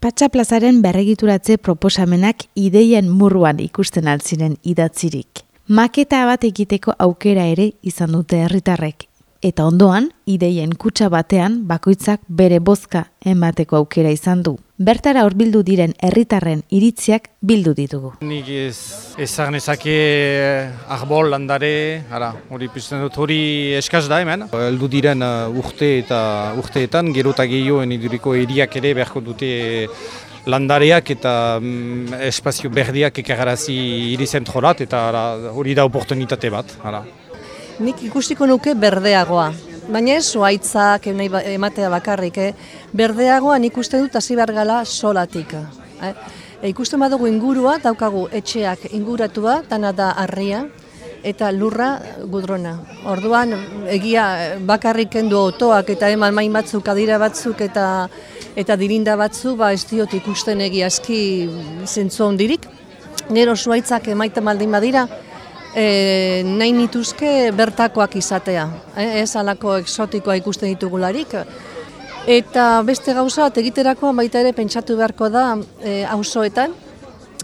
Patxaplazaren berregituratze proposamenak ideien murruan ikusten altziren idatzirik. Maketa bat egiteko aukera ere izan dute herritarrek eta ondoan, ideien kutsa batean bakoitzak bere bozka emateko aukera izan du. Bertara hurbildu diren herritarren iritziak bildu ditugu. Nik ez ezake eh, arbol landare, ara, hori pizten dut hori eskaz da hemen. Eldu diren uh, urte eta urteetan, gero eta gehioen iduriko eriak ere beharko dute landareak eta mm, espazio berdiak ekagarazi hiri zentrorat eta hori da oportunitate bat. Ara. Nik ikustiko nuke berdeagoa. Baina ez zuaitzak ba, ematea bakarrik, eh? berdeagoa nik uste dut hasi gala solatik. Eh? E, ikusten badugu ingurua, daukagu etxeak inguratua, dana da harria, eta lurra gudrona. Orduan, egia bakarrik kendu otoak eta eman main batzuk, adira batzuk eta eta dirinda batzu, ba ez diot ikusten egia eski zentzu ondirik. Nero zuaitzak emaiten baldin badira, e, nahi nituzke bertakoak izatea, e, ez alako eksotikoa ikusten ditugularik. Eta beste gauza bat egiterako baita ere pentsatu beharko da e, auzoetan,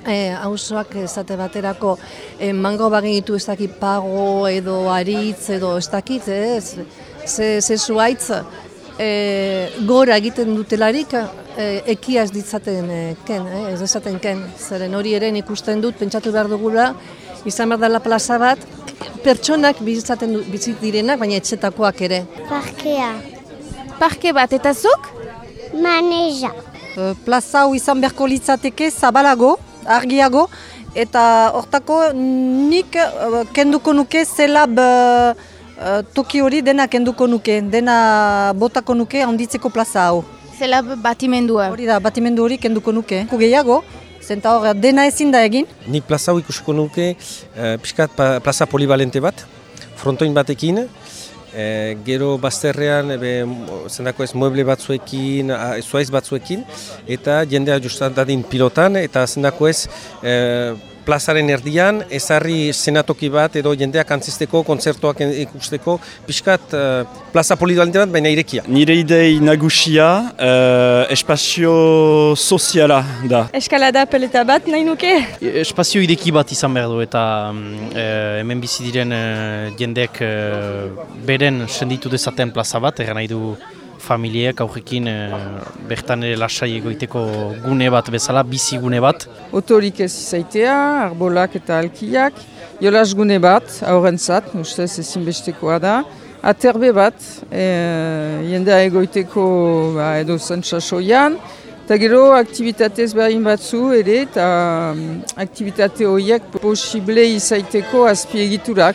e, auzoak esate baterako e, mango bagin ditu ez dakit pago edo aritz edo ez dakit, ez, ze, ze zuaitz, e, gora egiten dutelarik e, ekia ez ditzaten e, ken, e, ez dezaten ken, zeren hori ere ikusten dut pentsatu behar dugula, izan behar dela plaza bat, pertsonak bizitzaten bizit direnak, baina etxetakoak ere. Parkea. Parke bat, eta zuk? Maneja. E, plaza hau izan beharko litzateke zabalago, argiago, eta hortako nik uh, kenduko nuke zelab uh, toki hori dena kenduko nuke, dena botako nuke handitzeko plaza hau. Zelab batimendua. Hori da, batimendu hori kenduko nuke. Gehiago, Zenta hor, dena ezin da egin? Nik plaza hau ikusiko nuke, uh, pixkat plaza polivalente bat, frontoin batekin, uh, gero bazterrean, ebe, zendako ez, mueble batzuekin, zuaiz batzuekin, eta jendea justan dadin pilotan, eta zendako ez, uh, plazaren erdian, ezarri senatoki bat edo jendeak antzisteko, kontzertuak ikusteko, pixkat uh, plaza polivalente bat, baina irekia. Nire idei nagusia, uh, espazio soziala da. Eskalada peleta bat nahi nuke? Espazio ideki bat izan behar du eta uh, hemen bizi diren uh, jendeak uh, beren senditu dezaten plaza bat, eran nahi du familiek aurrekin e, bertan ere lasai egoiteko gune bat bezala, bizi gune bat. Otorik ez izaitea, arbolak eta alkiak, jolas gune bat, aurrentzat, ustez ezin bestekoa da. Aterbe bat, e, jendea egoiteko ba, edo zantsasoian, eta gero aktivitatez behin batzu ere, eta um, aktivitate horiek posible izaiteko azpiegiturak.